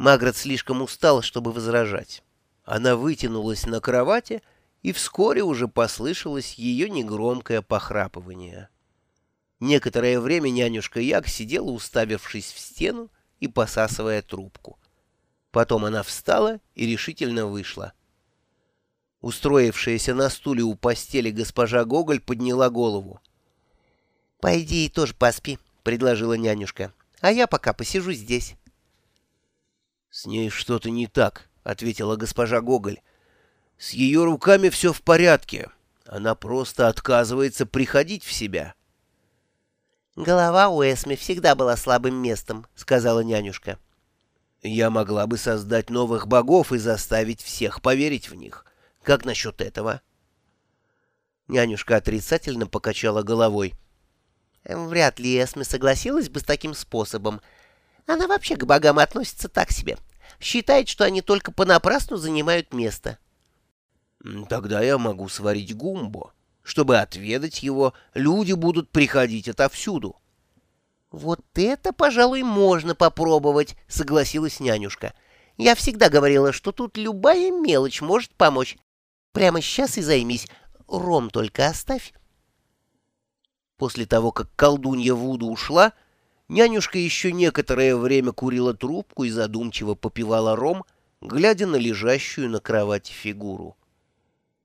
Маград слишком устала, чтобы возражать. Она вытянулась на кровати, и вскоре уже послышалось ее негромкое похрапывание. Некоторое время нянюшка Як сидела, уставившись в стену и посасывая трубку. Потом она встала и решительно вышла. Устроившаяся на стуле у постели госпожа Гоголь подняла голову. — Пойди и тоже поспи, — предложила нянюшка, — а я пока посижу здесь. — С ней что-то не так, — ответила госпожа Гоголь. — С ее руками все в порядке. Она просто отказывается приходить в себя. — Голова у Эсми всегда была слабым местом, — сказала нянюшка. — Я могла бы создать новых богов и заставить всех поверить в них. Как насчет этого? Нянюшка отрицательно покачала головой. Вряд ли Эсме согласилась бы с таким способом. Она вообще к богам относится так себе. Считает, что они только понапрасну занимают место. Тогда я могу сварить гумбо. Чтобы отведать его, люди будут приходить отовсюду. «Вот это, пожалуй, можно попробовать», — согласилась нянюшка. «Я всегда говорила, что тут любая мелочь может помочь. Прямо сейчас и займись. Ром только оставь. После того, как колдунья Вуду ушла, нянюшка еще некоторое время курила трубку и задумчиво попивала ром, глядя на лежащую на кровати фигуру.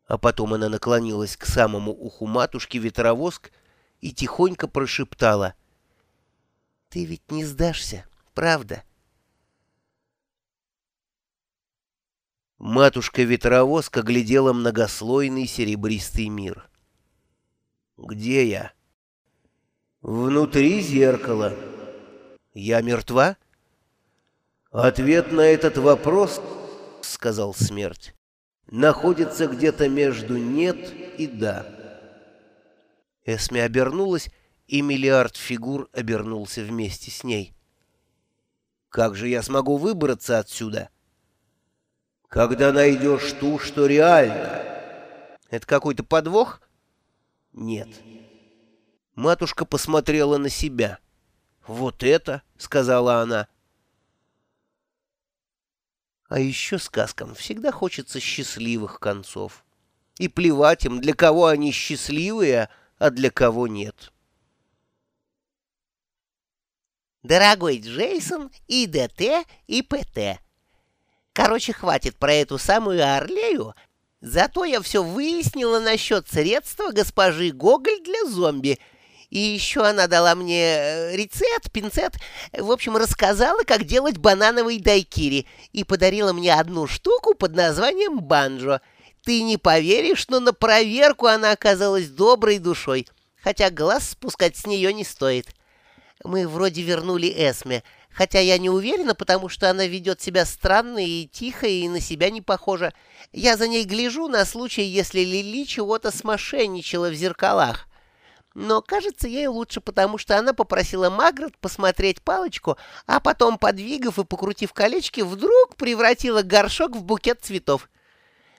А потом она наклонилась к самому уху матушки ветровоск и тихонько прошептала. — Ты ведь не сдашься, правда? — Матушка-ветровозка глядела многослойный серебристый мир. «Где я?» «Внутри зеркала. Я мертва?» «Ответ на этот вопрос, — сказал смерть, — находится где-то между «нет» и «да». Эсми обернулась, и миллиард фигур обернулся вместе с ней. «Как же я смогу выбраться отсюда?» когда найдешь ту, что реально. Это какой-то подвох? Нет. Матушка посмотрела на себя. Вот это, сказала она. А еще сказкам всегда хочется счастливых концов. И плевать им, для кого они счастливые, а для кого нет. Дорогой Джейсон, и ДТ, и ПТ. Короче, хватит про эту самую Орлею. Зато я все выяснила насчет средства госпожи Гоголь для зомби. И еще она дала мне э, рецепт, пинцет. В общем, рассказала, как делать банановый дайкири. И подарила мне одну штуку под названием банджо. Ты не поверишь, но на проверку она оказалась доброй душой. Хотя глаз спускать с нее не стоит. Мы вроде вернули Эсме хотя я не уверена, потому что она ведет себя странно и тихо, и на себя не похожа. Я за ней гляжу на случай, если Лили чего-то смошенничала в зеркалах. Но кажется ей лучше, потому что она попросила Маград посмотреть палочку, а потом, подвигав и покрутив колечки, вдруг превратила горшок в букет цветов.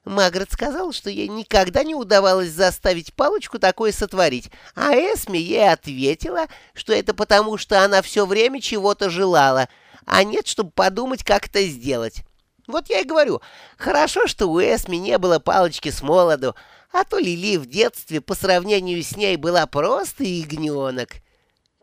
Маград сказал, что ей никогда не удавалось заставить палочку такое сотворить, а Эсми ей ответила, что это потому, что она все время чего-то желала, а нет, чтобы подумать, как это сделать. Вот я и говорю, хорошо, что у Эсми не было палочки с молоду, а то Лили в детстве по сравнению с ней была просто ягненок.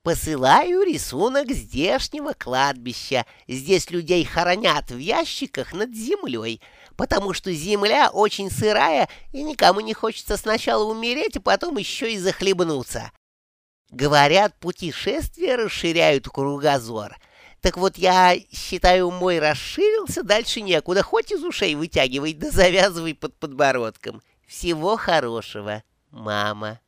Посылаю рисунок здешнего кладбища. Здесь людей хоронят в ящиках над землей, потому что земля очень сырая, и никому не хочется сначала умереть, а потом еще и захлебнуться. Говорят, путешествия расширяют кругозор. Так вот, я считаю, мой расширился, дальше некуда. Хоть из ушей вытягивай, да завязывай под подбородком. Всего хорошего, мама.